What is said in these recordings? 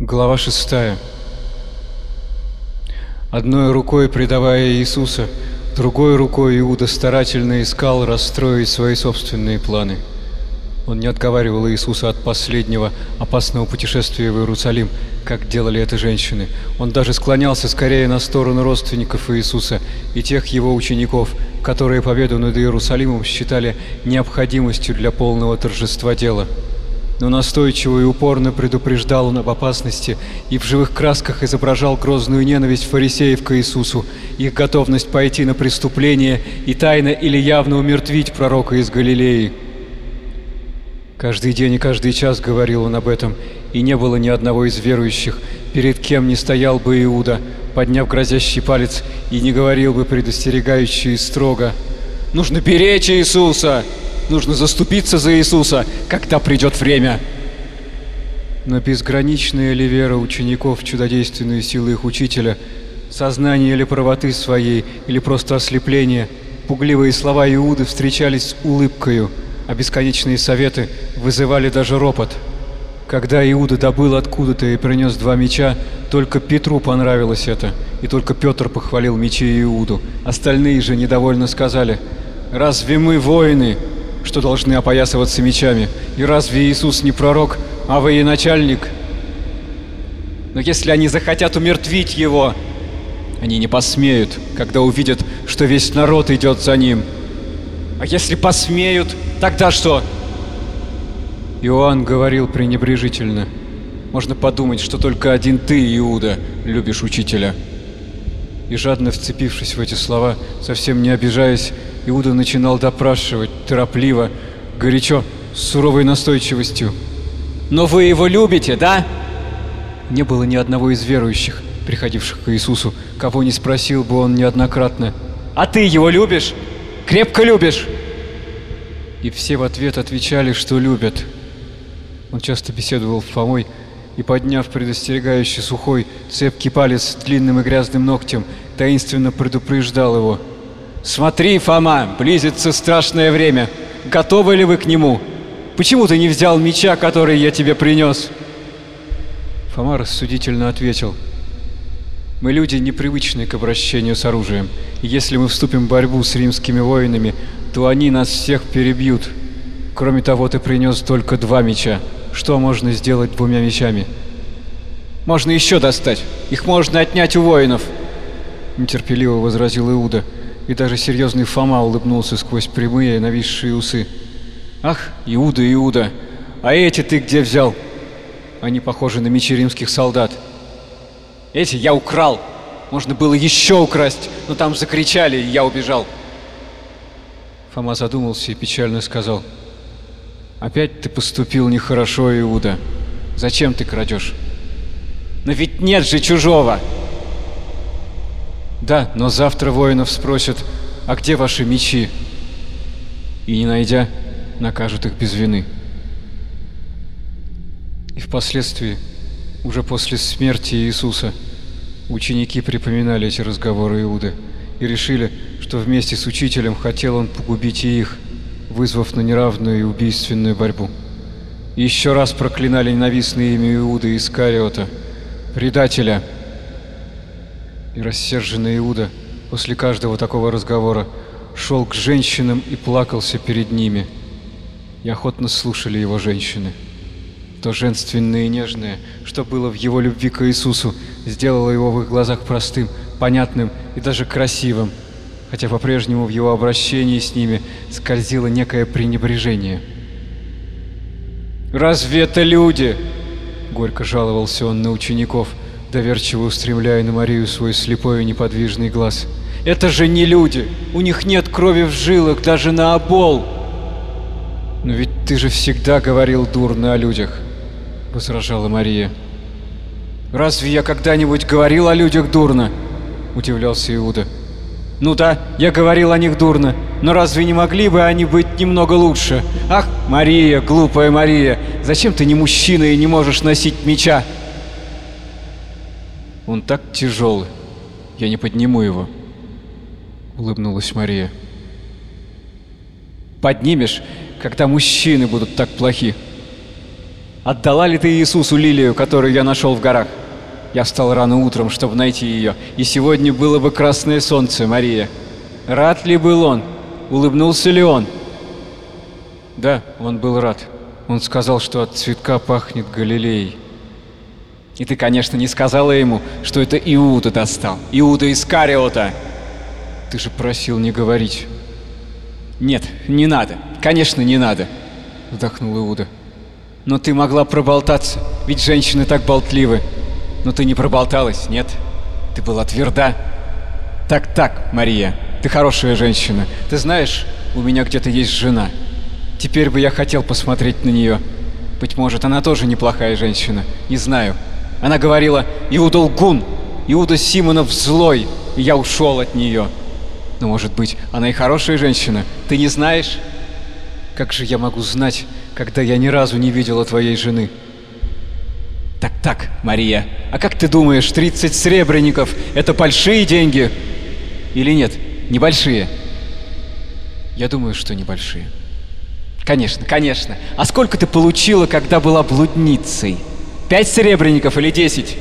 Глава 6 Одной рукой предавая Иисуса, другой рукой Иуда старательно искал расстроить свои собственные планы. Он не отговаривал Иисуса от последнего опасного путешествия в Иерусалим, как делали это женщины. Он даже склонялся скорее на сторону родственников Иисуса и тех его учеников, которые победу над Иерусалимом считали необходимостью для полного торжества дела но настойчиво и упорно предупреждал он об опасности и в живых красках изображал грозную ненависть фарисеев к Иисусу, их готовность пойти на преступление и тайно или явно умертвить пророка из Галилеи. Каждый день и каждый час говорил он об этом, и не было ни одного из верующих, перед кем не стоял бы Иуда, подняв грозящий палец, и не говорил бы предостерегающий строго «Нужно беречь Иисуса!» Нужно заступиться за Иисуса, когда придет время. Но безграничная ли вера учеников в чудодейственную силу их учителя, сознание или правоты своей, или просто ослепление, пугливые слова Иуды встречались с улыбкою, а бесконечные советы вызывали даже ропот. Когда Иуда добыл откуда-то и принес два меча, только Петру понравилось это, и только Петр похвалил мечи Иуду. Остальные же недовольно сказали, «Разве мы воины, что должны опоясываться мечами. И разве Иисус не пророк, а военачальник? Но если они захотят умертвить его, они не посмеют, когда увидят, что весь народ идет за ним. А если посмеют, тогда что? Иоанн говорил пренебрежительно. Можно подумать, что только один ты, Иуда, любишь учителя. И жадно вцепившись в эти слова, совсем не обижаясь, Иуда начинал допрашивать, торопливо, горячо, с суровой настойчивостью. «Но вы его любите, да?» Не было ни одного из верующих, приходивших к Иисусу, кого не спросил бы он неоднократно. «А ты его любишь? Крепко любишь?» И все в ответ отвечали, что любят. Он часто беседовал с Фомой, и, подняв предостерегающий сухой, цепкий палец с длинным и грязным ногтем, таинственно предупреждал его – «Смотри, Фома, близится страшное время. Готовы ли вы к нему? Почему ты не взял меча, который я тебе принес?» Фома рассудительно ответил. «Мы люди, непривычные к обращению с оружием, и если мы вступим в борьбу с римскими воинами, то они нас всех перебьют. Кроме того, ты принес только два меча. Что можно сделать двумя мечами?» «Можно еще достать. Их можно отнять у воинов», — нетерпеливо возразил Иуда и даже серьезный Фома улыбнулся сквозь прямые нависшие усы. «Ах, Иуда, Иуда, а эти ты где взял?» Они похожи на мечи римских солдат. «Эти я украл! Можно было еще украсть, но там закричали, и я убежал!» Фома задумался и печально сказал. «Опять ты поступил нехорошо, Иуда. Зачем ты крадешь?» «Но ведь нет же чужого!» Да, но завтра воинов спросят, а где ваши мечи? И не найдя, накажут их без вины. И впоследствии, уже после смерти Иисуса, ученики припоминали эти разговоры Иуды и решили, что вместе с учителем хотел он погубить и их, вызвав на неравную и убийственную борьбу. И еще раз проклинали ненавистные имя Иуды Искариота, предателя, и рассерженный Иуда после каждого такого разговора шел к женщинам и плакался перед ними. И охотно слушали его женщины. То женственное и нежное, что было в его любви к Иисусу, сделало его в их глазах простым, понятным и даже красивым, хотя по-прежнему в его обращении с ними скользило некое пренебрежение. «Разве это люди?» — горько жаловался он на учеников — доверчиво устремляя на Марию свой слепой и неподвижный глаз. «Это же не люди! У них нет крови в жилах, даже на обол!» «Но ведь ты же всегда говорил дурно о людях», — возражала Мария. «Разве я когда-нибудь говорил о людях дурно?» — удивлялся Иуда. «Ну да, я говорил о них дурно, но разве не могли бы они быть немного лучше? Ах, Мария, глупая Мария, зачем ты не мужчина и не можешь носить меча?» Он так тяжелый. Я не подниму его. Улыбнулась Мария. Поднимешь, когда мужчины будут так плохи. Отдала ли ты Иисусу лилию, которую я нашел в горах? Я встал рано утром, чтобы найти ее, и сегодня было бы красное солнце, Мария. Рад ли был он? Улыбнулся ли он? Да, он был рад. Он сказал, что от цветка пахнет Галилеей. И ты, конечно, не сказала ему, что это Иуда достал. Иуда Искариота. Ты же просил не говорить. Нет, не надо. Конечно, не надо. Вздохнул Иуда. Но ты могла проболтаться, ведь женщины так болтливы. Но ты не проболталась, нет? Ты была тверда. Так-так, Мария, ты хорошая женщина. Ты знаешь, у меня где-то есть жена. Теперь бы я хотел посмотреть на нее. Быть может, она тоже неплохая женщина. Не знаю. Она говорила, Иуда лгун, Иуда Симонов злой, я ушел от нее. Но, может быть, она и хорошая женщина. Ты не знаешь? Как же я могу знать, когда я ни разу не видела твоей жены? Так-так, Мария, а как ты думаешь, 30 сребреников — это большие деньги? Или нет, небольшие? Я думаю, что небольшие. Конечно, конечно. А сколько ты получила, когда была блудницей? Пять серебряников или десять?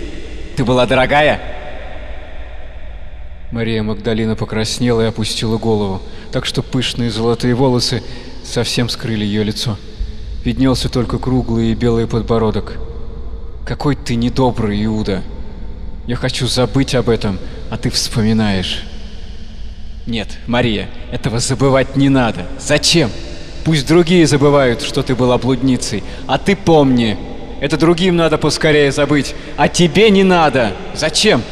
Ты была дорогая?» Мария Магдалина покраснела и опустила голову, так что пышные золотые волосы совсем скрыли ее лицо. Виднелся только круглый и белый подбородок. «Какой ты недобрый, Иуда! Я хочу забыть об этом, а ты вспоминаешь!» «Нет, Мария, этого забывать не надо! Зачем? Пусть другие забывают, что ты была блудницей, а ты помни! Это другим надо поскорее забыть, а тебе не надо! Зачем?»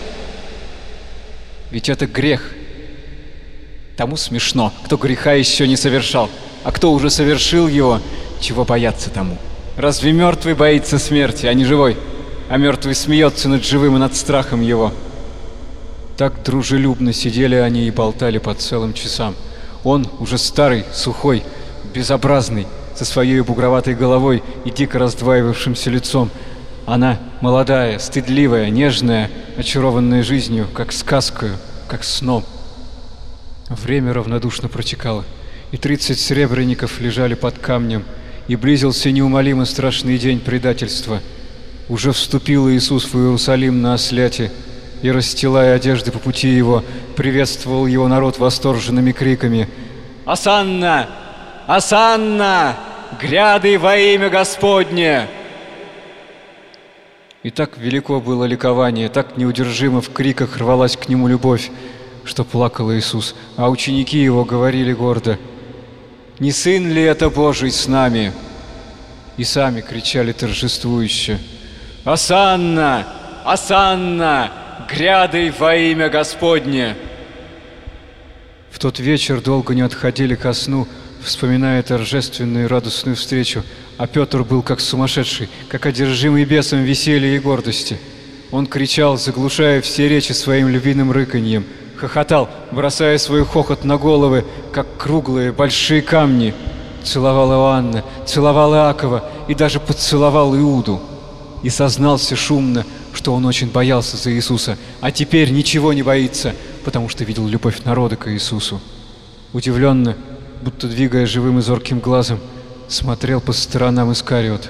Ведь это грех. Тому смешно, кто греха еще не совершал, а кто уже совершил его, чего бояться тому. Разве мертвый боится смерти, а не живой? А мертвый смеется над живым и над страхом его. Так дружелюбно сидели они и болтали по целым часам. Он, уже старый, сухой, безобразный, со своей бугроватой головой и дико раздваивавшимся лицом. Она, молодая, стыдливая, нежная, очарованная жизнью, как сказкою, как сном. Время равнодушно протекало, и тридцать сребреников лежали под камнем, и близился неумолимо страшный день предательства. Уже вступил Иисус в Иерусалим на осляте, и, расстилая одежды по пути его, приветствовал его народ восторженными криками «Асанна! Асанна! Гряды во имя Господне!» И так велико было ликование, так неудержимо в криках рвалась к нему любовь, что плакал Иисус, а ученики его говорили гордо, «Не сын ли это Божий с нами?» И сами кричали торжествующе, «Асанна! Асанна! Грядой во имя Господне!» В тот вечер долго не отходили ко сну, вспоминая торжественную и радостную встречу, а Петр был как сумасшедший, как одержимый бесом веселья и гордости. Он кричал, заглушая все речи своим любимым рыканьем, хохотал, бросая свой хохот на головы, как круглые большие камни. Целовал Иоанна, целовал Иакова и даже поцеловал Иуду. И сознался шумно, что он очень боялся за Иисуса, а теперь ничего не боится, потому что видел любовь народа к Иисусу. Удивленно, будто двигая живым и зорким глазом, смотрел по сторонам Искариот.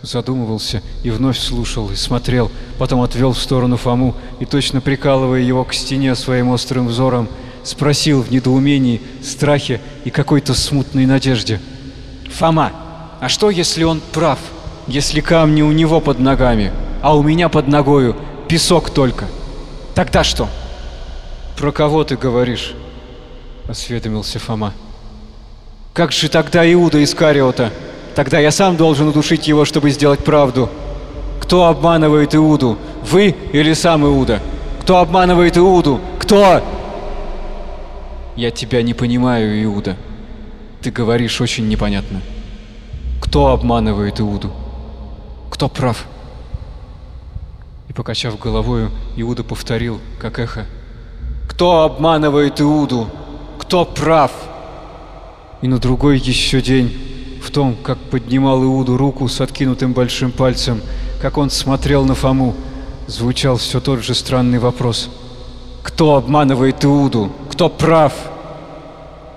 Задумывался и вновь слушал, и смотрел, потом отвел в сторону Фому и, точно прикалывая его к стене своим острым взором, спросил в недоумении, страхе и какой-то смутной надежде. «Фома, а что, если он прав, если камни у него под ногами, а у меня под ногою песок только? Тогда что?» «Про кого ты говоришь?» — осведомился Фома. Как же тогда Иуда Искариота? Тогда я сам должен удушить его, чтобы сделать правду. Кто обманывает Иуду? Вы или сам Иуда? Кто обманывает Иуду? Кто? Я тебя не понимаю, Иуда. Ты говоришь очень непонятно. Кто обманывает Иуду? Кто прав? И покачав головою, Иуда повторил, как эхо. Кто обманывает Иуду? Кто прав? И на другой еще день, в том, как поднимал Иуду руку с откинутым большим пальцем, как он смотрел на Фому, звучал все тот же странный вопрос. Кто обманывает Иуду? Кто прав?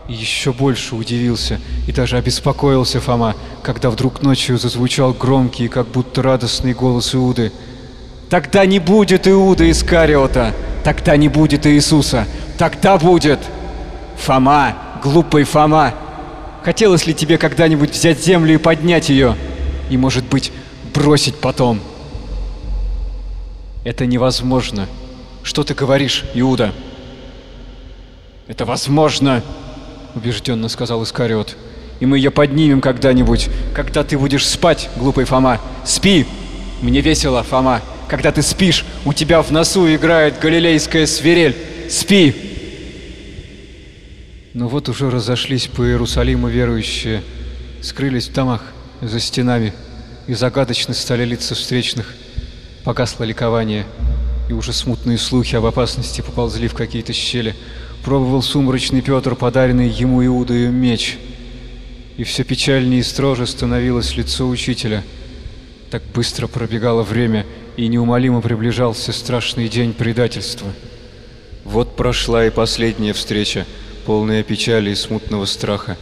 И еще больше удивился и даже обеспокоился Фома, когда вдруг ночью зазвучал громкий, как будто радостный голос Иуды. «Тогда не будет Иуда Искариота! Тогда не будет Иисуса! Тогда будет! Фома, глупый Фома! Хотелось ли тебе когда-нибудь взять землю и поднять ее? И, может быть, бросить потом?» «Это невозможно. Что ты говоришь, Иуда?» «Это возможно!» — убежденно сказал Искариот. «И мы ее поднимем когда-нибудь, когда ты будешь спать, глупый Фома. Спи! Мне весело, Фома. Когда ты спишь, у тебя в носу играет галилейская свирель. Спи!» Но вот уже разошлись по Иерусалиму верующие, скрылись в домах, за стенами, и загадочно стали лица встречных. Погасло ликование, и уже смутные слухи об опасности поползли в какие-то щели пробовал сумрачный Петр, подаренный ему Иудою меч. И все печальнее и строже становилось лицо учителя. Так быстро пробегало время, и неумолимо приближался страшный день предательства. Вот прошла и последняя встреча, полная печали и смутного страха,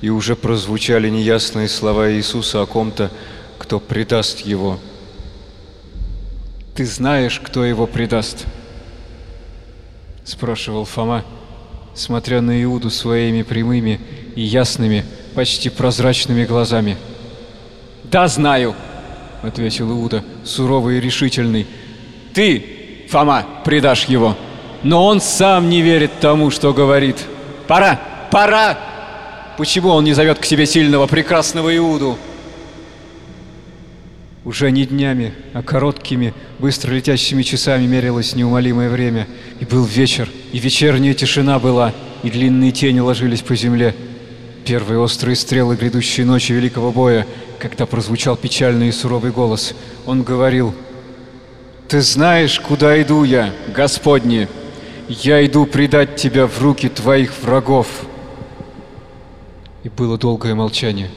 и уже прозвучали неясные слова Иисуса о ком-то, кто предаст его. «Ты знаешь, кто его предаст?» — спрашивал Фома, смотря на Иуду своими прямыми и ясными, почти прозрачными глазами. «Да, знаю!» — ответил Иуда, суровый и решительный. «Ты, Фома, предашь его, но он сам не верит тому, что говорит. Пора! Пора! Почему он не зовет к себе сильного, прекрасного Иуду?» Уже не днями, а короткими, быстро летящими часами мерилось неумолимое время. И был вечер, и вечерняя тишина была, и длинные тени ложились по земле. Первые острые стрелы грядущей ночи великого боя, когда прозвучал печальный и суровый голос. Он говорил, «Ты знаешь, куда иду я, Господни? Я иду предать тебя в руки твоих врагов». И было долгое молчание,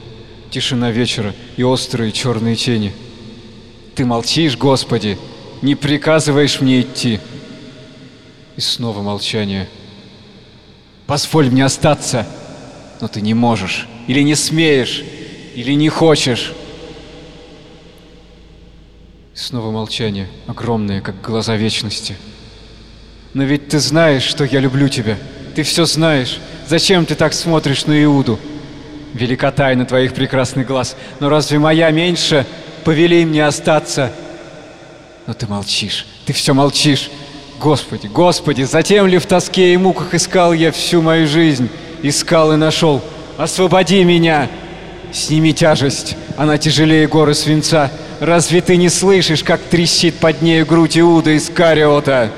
тишина вечера и острые черные тени — ты молчишь, Господи, не приказываешь мне идти. И снова молчание. Позволь мне остаться, но ты не можешь, или не смеешь, или не хочешь. Снова молчание, огромное, как глаза вечности. Но ведь ты знаешь, что я люблю тебя. Ты все знаешь. Зачем ты так смотришь на Иуду? Велика тайна твоих прекрасных глаз, но разве моя меньше повели мне остаться. Но ты молчишь, ты все молчишь. Господи, Господи, затем ли в тоске и муках искал я всю мою жизнь? Искал и нашел. Освободи меня! Сними тяжесть, она тяжелее горы свинца. Разве ты не слышишь, как трещит под нею грудь Иуда из Кариота?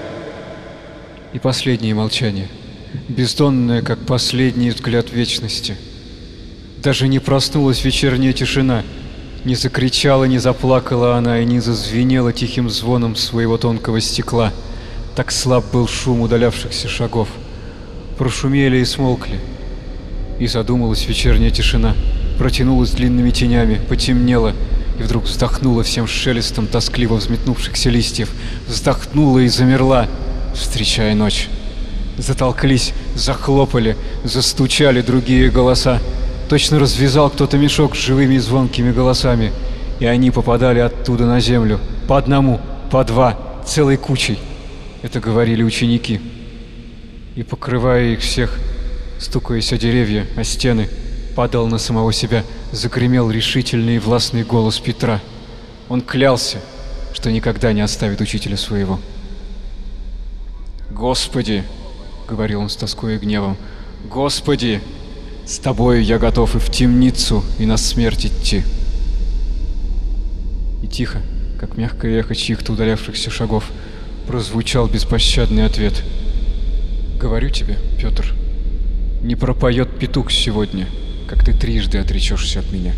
И последнее молчание, бездонное, как последний взгляд вечности. Даже не проснулась вечерняя тишина — не закричала, не заплакала она и не зазвенела тихим звоном своего тонкого стекла. Так слаб был шум удалявшихся шагов. Прошумели и смолкли. И задумалась вечерняя тишина. Протянулась длинными тенями, потемнела, и вдруг вздохнула всем шелестом тоскливо взметнувшихся листьев. Вздохнула и замерла, встречая ночь. Затолклись, захлопали, застучали другие голоса. Точно развязал кто-то мешок с живыми и звонкими голосами, и они попадали оттуда на землю. По одному, по два, целой кучей. Это говорили ученики. И покрывая их всех, стукаясь о деревья, о стены, падал на самого себя, загремел решительный и властный голос Петра. Он клялся, что никогда не оставит учителя своего. «Господи!» — говорил он с тоской и гневом. «Господи!» С тобою я готов и в темницу, и на смерть идти. И тихо, как мягкое эхо чьих-то удалявшихся шагов, прозвучал беспощадный ответ. Говорю тебе, Петр, не пропоет петух сегодня, как ты трижды отречешься от меня.